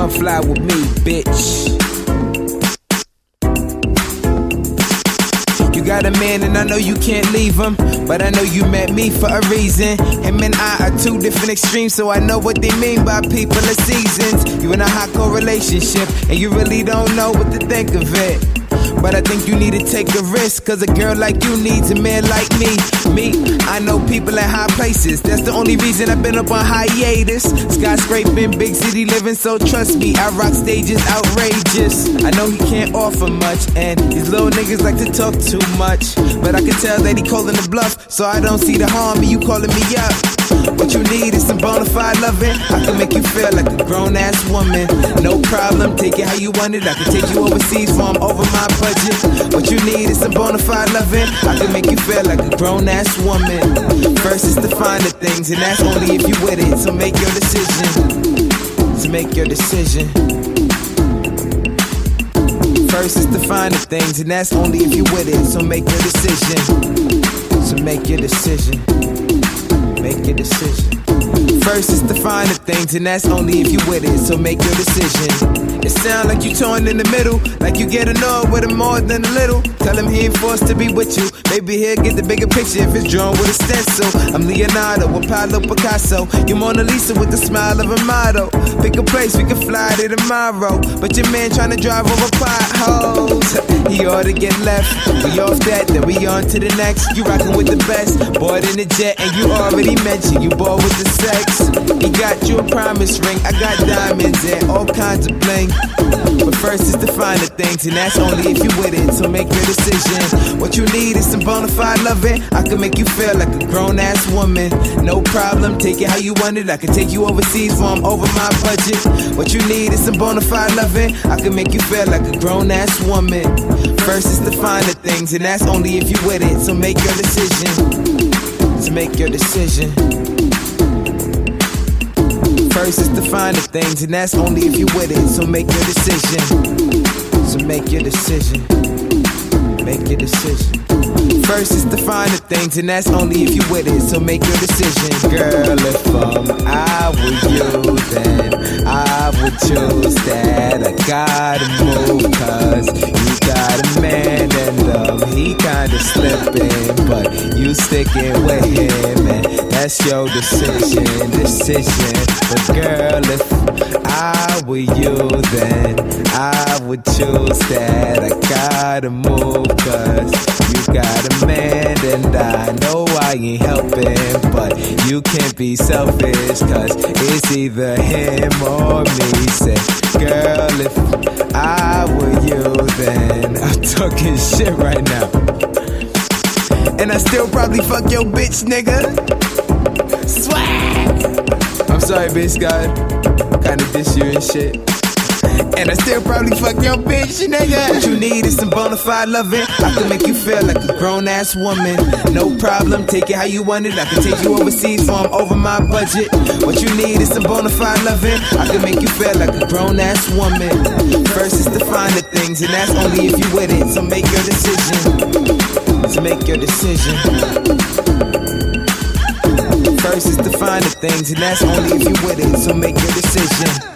Come fly with me, bitch. You got a man and I know you can't leave him. But I know you met me for a reason. Him and I are two different extremes, so I know what they mean by people of seasons. You in a hot correlationship, and you really don't know what to think of it. But I think you need to take a risk, cause a girl like you needs a man like me. Me, I know people at high places. That's the only reason I've been up on hiatus. Skyscraping, big city living, so trust me, I rock stages outrageous. I know he can't offer much, and these little niggas like to talk too much. But I can tell that he calling the bluff, so I don't see the harm in you calling me up. What you need is some bona fide loving. I can make you feel like a grown ass woman. No problem, take it how you want it. I can take you overseas from over my budget. What you need is some bona fide loving. I can make you feel like a grown ass woman. First is to find the things, and that's only if you with it. So make your decision. To make your decision. First is to find the things, and that's only if you with it. So make your decision. So make your decision. Decision. First is to find the things, and that's only if you with it. So make your decision. It sound like you torn in the middle, like you get annoyed with him more than a little. Tell him he ain't forced to be with you. Maybe he'll get the bigger picture if it's drawn with a stencil. I'm Leonardo with Pablo Picasso. You're Mona Lisa with the smile of a model. Pick a place we can fly to tomorrow. But your man trying to drive over potholes. He ought to get left. We off that, then we on to the next. You rockin' with the best. Bored in the jet, and you already mentioned you bored with the sex. He got you a promise ring. I got diamonds and all kinds of bling. But first is to find the things, and that's only if you with it. So make your decision. What you need is some bona fide loving. I can make you feel like a grown ass woman. No problem, take it how you want it. I can take you overseas while I'm over my budget. What you need is some bona fide loving. I can make you feel like a grown ass woman. First is to find the things, and that's only if you with it. So make your decision. To make your decision. First is to find the things, and that's only if you with it. So make your decision. So make your decision. Make your decision. First is to find the things, and that's only if you with it. So make your decision, girl. If um, I were you, then I would choose that. I gotta move, cause he kinda slipping, but you sticking with him, and that's your decision, decision. But girl, if I were you, then I would choose that. I gotta move, cause you got a man, and I know I ain't helping, but you can't be selfish, cause it's either him or me. Say, girl, I'm shit right now. And I still probably fuck your bitch, nigga. Swag! I'm sorry, bitch, God. Kinda diss you and shit. And I still probably fuck your bitch, nigga. What you need is some bona fide loving. I can make you feel like a grown ass woman. No problem, take it how you want it. I can take you overseas for I'm over my budget. What you need is some bona fide loving. I can make you feel like a grown ass woman. Find the things, and that's only if you with it. So make your decision. To make your decision. First is the things, and that's only if you with it. So make your decision.